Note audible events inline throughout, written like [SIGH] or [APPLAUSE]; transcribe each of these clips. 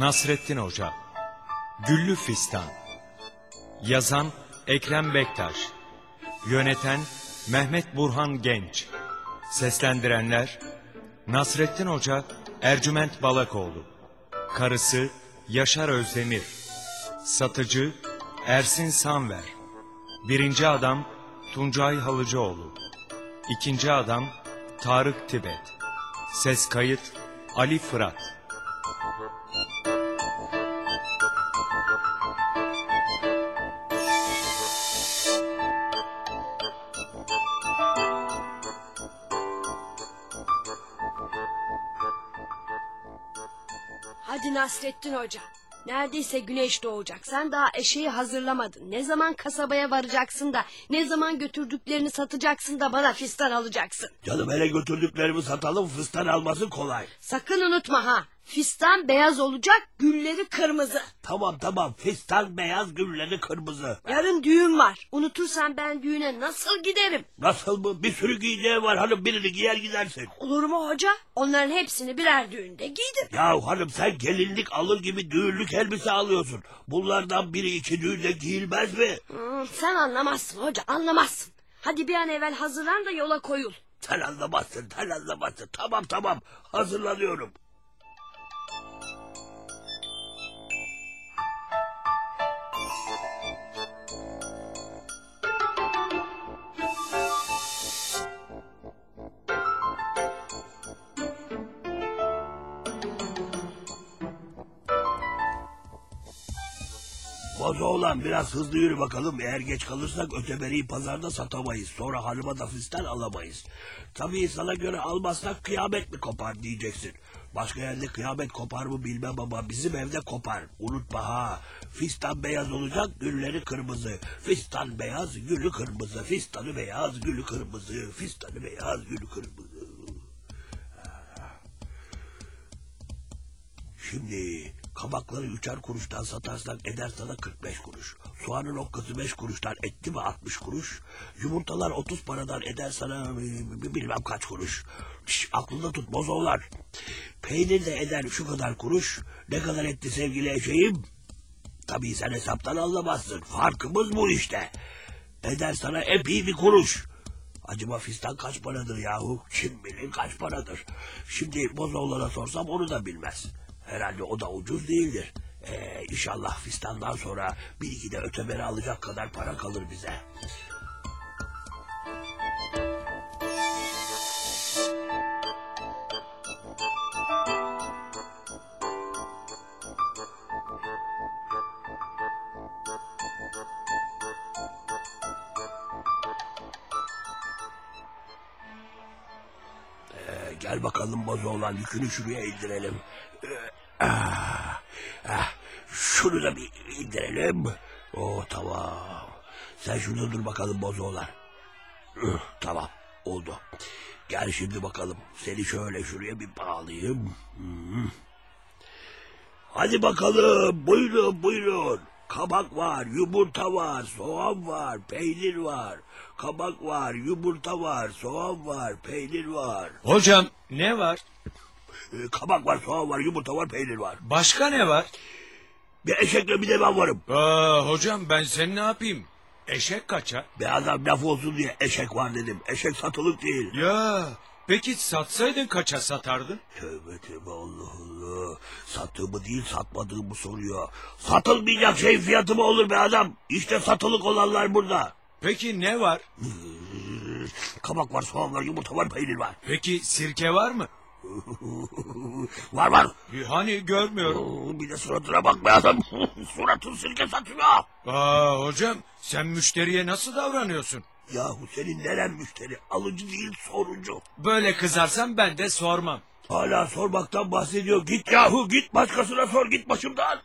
Nasrettin Hoca Güllü Fistan Yazan Ekrem Bektaş Yöneten Mehmet Burhan Genç Seslendirenler Nasrettin Hoca Ercüment Balakoğlu Karısı Yaşar Özdemir Satıcı Ersin Sanver Birinci adam Tuncay Halıcıoğlu İkinci adam Tarık Tibet Ses kayıt Ali Fırat Hadi Nasrettin Hoca. Neredeyse güneş doğacak. Sen daha eşeği hazırlamadın. Ne zaman kasabaya varacaksın da... ...ne zaman götürdüklerini satacaksın da bana fistan alacaksın. Canım hele götürdüklerimi satalım fıstan alması kolay. Sakın unutma ha. Fistan beyaz olacak, gülleri kırmızı. Tamam tamam fistan beyaz gülleri kırmızı. Yarın düğün var. Unutursan ben düğüne nasıl giderim? Nasıl mı? Bir sürü giyeceği var hanım birini giyer gidersin. Olur mu hoca? Onların hepsini birer düğünde giydim. Ya hanım sen gelinlik alır gibi düğünlük elbise alıyorsun. Bunlardan biri iki düğünde giyilmez mi? Hmm, sen anlamazsın hoca, anlamazsın. Hadi bir an evvel hazırlan da yola koyul. Sen anlamazsın sen anlamazsın. Tamam tamam hazırlanıyorum. Bozu olan biraz hızlı yürü bakalım. Eğer geç kalırsak öteberiyi pazarda satamayız. Sonra hanıma da fistan alamayız. Tabii sana göre almazsak kıyamet mi kopar diyeceksin. Başka yerde kıyamet kopar mı bilmem ama bizim evde kopar. Unutma ha. Fistan beyaz olacak, gülleri kırmızı. Fistan beyaz, gülü kırmızı. Fistanı beyaz, gülü kırmızı. Fistanı beyaz, gülü kırmızı. Şimdi kabakları üçer kuruştan satarsak eder sana 45 kuruş. Soğanın okkası 5 kuruştan etti mi 60 kuruş. Yumurtalar 30 paradan eder sana bilmem kaç kuruş. Şş, aklında tut bozoğlar. Peynir de eder şu kadar kuruş. Ne kadar etti sevgili eşeğim? Tabii sen hesaptan anlamazsın. Farkımız bu işte. Eder sana epey bir kuruş. Acaba fistan kaç paradır yahu? Kim bilir kaç paradır? Şimdi Bozoğlu'na sorsam onu da bilmez. Herhalde o da ucuz değildir. Ee, inşallah fistandan sonra bir iki de öteberi alacak kadar para kalır bize. Ee, gel bakalım Bozoğlan yükünü şuraya indirelim. Ee, ah, ah, şunu da bir indirelim. Oh tamam. Sen şurada dur bakalım Bozoğlan. Üh, tamam oldu. Gel şimdi bakalım. Seni şöyle şuraya bir bağlayayım. Hmm. Hadi bakalım buyurun buyurun. Kabak var, yumurta var, soğan var, peynir var. Kabak var, yumurta var, soğan var, peynir var. Hocam ne var? Ee, kabak var, soğan var, yumurta var, peynir var. Başka ne var? Bir eşekle bir de ben varım. Aa, hocam ben seni ne yapayım? Eşek kaça? Bir adam laf olsun diye eşek var dedim. Eşek satılık değil. Ya peki satsaydın kaça satardın? Tövbe tövbe Allah Allah. Sattığımı değil satmadığımı soruyor. Satılmayacak şey fiyatı mı olur be adam? İşte satılık olanlar burada. Peki ne var? Kabak var, soğan var, yumurta var, peynir var. Peki sirke var mı? [LAUGHS] var var. Hani görmüyorum. Bir de suratına bak be adam. [LAUGHS] Suratın sirke satıyor. Aa hocam sen müşteriye nasıl davranıyorsun? Yahu senin neren müşteri? Alıcı değil sorucu. Böyle kızarsan ben de sormam. Hala sormaktan bahsediyor. Git yahu git başkasına sor git başımdan.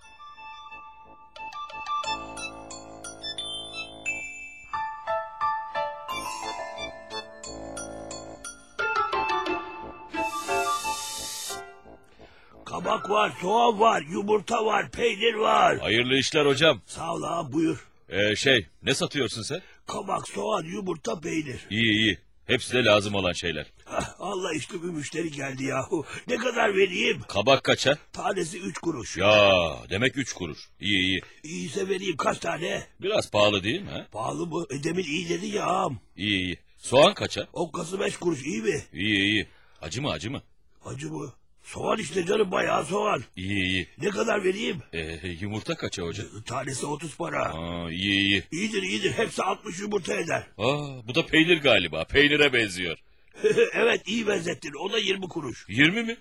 Kabak var, soğan var, yumurta var, peynir var. Hayırlı işler hocam. Sağ ol ağam buyur. Ee, şey ne satıyorsun sen? Kabak, soğan, yumurta, peynir. İyi iyi. Hepsi de lazım olan şeyler. Ah, Allah işte bir müşteri geldi yahu. Ne kadar vereyim? Kabak kaça? Tanesi üç kuruş. Ya demek üç kuruş. İyi iyi. İyiyse vereyim kaç tane? Biraz pahalı değil mi? ha? Pahalı mı? E, demin iyi dedi ya ağam. İyi iyi. Soğan kaça? Okkası beş kuruş iyi mi? İyi iyi. Acı mı acı mı? Acı mı? Soğan işte canım bayağı soğan. İyi iyi. Ne kadar vereyim? Ee, yumurta kaça hoca? Tanesi otuz para. Aa, iyi iyi. İyidir iyidir hepsi altmış yumurta eder. Aa, bu da peynir galiba. Peynire benziyor. [LAUGHS] evet iyi benzettin o da yirmi kuruş. 20 mi?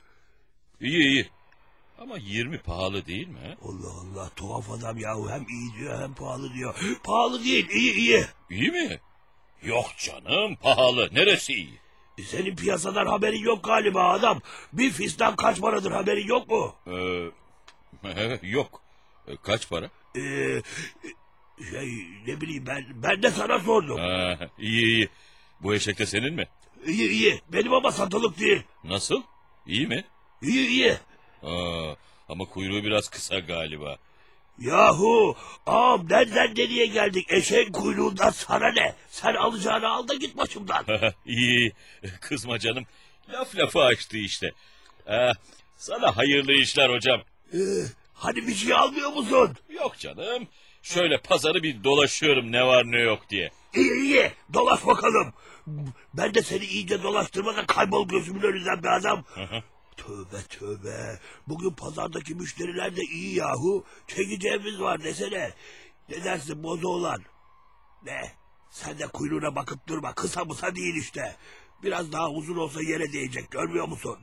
İyi iyi. Ama 20 pahalı değil mi? Allah Allah tuhaf adam yahu hem iyi diyor hem pahalı diyor. [GASPS] Pahalı değil iyi iyi. İyi mi? Yok canım pahalı. Neresi iyi? Senin piyasadan haberin yok galiba adam. Bir fistan kaç paradır haberin yok mu? Ee, [LAUGHS] yok. Ee, kaç para? Ee, şey ne bileyim ben ben de sana sordum. Ha, iyi iyi. Bu eşek de senin mi? İyi iyi benim ama satılık değil. Nasıl? İyi mi? İyi iyi. Aa, ama kuyruğu biraz kısa galiba. Yahu ağam nereden nereye geldik eşeğin kuyruğundan sana ne? Sen alacağını al da git başımdan. [LAUGHS] iyi. Kızma canım. Laf lafı açtı işte. Ee, sana hayırlı işler hocam. Ee, hani bir şey almıyor musun? Yok canım. Şöyle pazarı bir dolaşıyorum ne var ne yok diye. İyi iyi dolaş bakalım. Ben de seni iyice dolaştırmadan kaybol gözümün önünden be adam. Tövbe tövbe. Bugün pazardaki müşteriler de iyi yahu. Çekeceğimiz var desene. Ne dersin bozu olan? Ne? Sen de kuyruğuna bakıp durma. Kısa mısa değil işte. Biraz daha uzun olsa yere değecek görmüyor musun?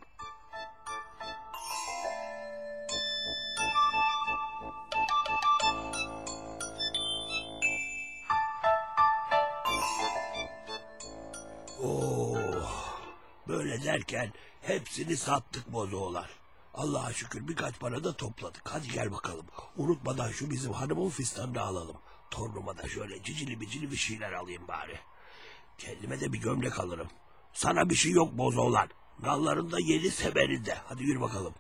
Oh, böyle derken hepsini sattık bozoğlar. Allah'a şükür birkaç para da topladık. Hadi gel bakalım. Unutmadan şu bizim hanımın fistanını alalım. Torunuma da şöyle cicili bicili bir şeyler alayım bari. Kendime de bir gömlek alırım. Sana bir şey yok bozoğlar. Nallarında yedi semerinde. Hadi yürü bakalım.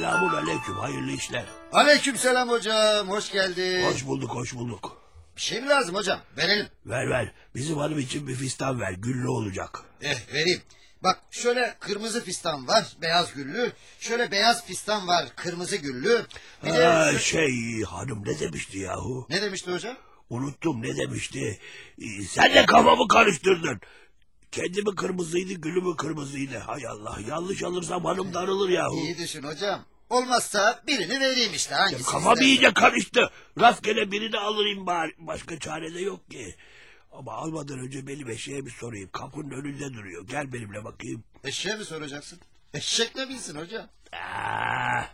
Selamun aleyküm. Hayırlı işler. Aleykümselam hocam. Hoş geldin. Hoş bulduk, hoş bulduk. Bir şey mi lazım hocam? Verelim. Ver ver. Bizim hanım için bir fistan ver. Güllü olacak. Eh vereyim. Bak şöyle kırmızı fistan var. Beyaz güllü. Şöyle beyaz fistan var. Kırmızı güllü. Bir de... Ha, şey hanım ne demişti yahu? Ne demişti hocam? Unuttum ne demişti. Ee, Sen de kafamı karıştırdın. Kendimi kırmızıydı, gülümü kırmızıydı. Hay Allah yanlış alırsam hanım darılır yahu. İyi düşün hocam. Olmazsa birini vereyim işte. Hangisi Kafam iyice karıştı. Rastgele birini alırım bari. Başka çare de yok ki. Ama almadan önce benim eşeğe bir sorayım. Kapının önünde duruyor. Gel benimle bakayım. Eşeğe mi soracaksın? Eşek ne bilsin hocam? Aa.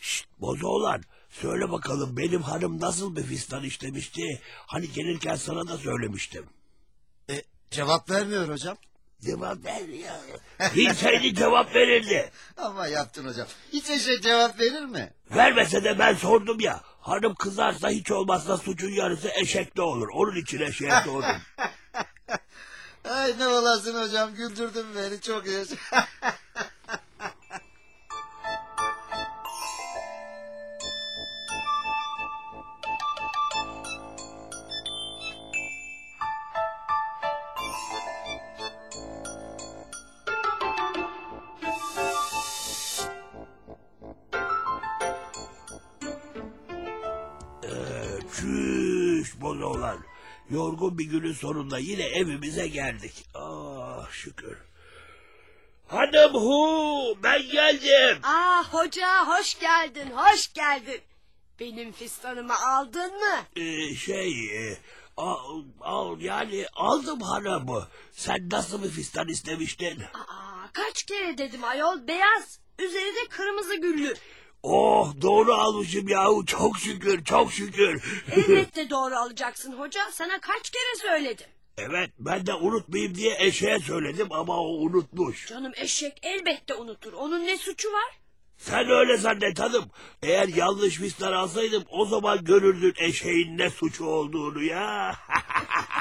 Şşt bozoğlan. Söyle bakalım benim hanım nasıl bir fistan işlemişti? Hani gelirken sana da söylemiştim. Cevap vermiyor hocam. Cevap ver ya. [LAUGHS] Bilseydi cevap verirdi. Ama yaptın hocam. Hiç eşek cevap verir mi? Vermese de ben sordum ya. Hanım kızarsa hiç olmazsa suçun yarısı eşekte olur. Onun için eşeğe sordum. [LAUGHS] Ay ne olasın hocam güldürdün beni çok iyi. [LAUGHS] Yorgun bir günün sonunda yine evimize geldik. Ah şükür. Hanım hu ben geldim. Aa hoca hoş geldin hoş geldin. Benim fistanımı aldın mı? Ee, şey e, al, al yani aldım hanımı. Sen nasıl bir fistan istemiştin? Aa kaç kere dedim ayol beyaz. Üzeri de kırmızı güllü. Oh doğru almışım yahu çok şükür çok şükür. Elbette doğru alacaksın hoca. Sana kaç kere söyledim. evet ben de unutmayayım diye eşeğe söyledim ama o unutmuş. Canım eşek elbette unutur. Onun ne suçu var? Sen öyle zannet hanım. Eğer yanlış fistan alsaydım o zaman görürdün eşeğin ne suçu olduğunu ya. [LAUGHS]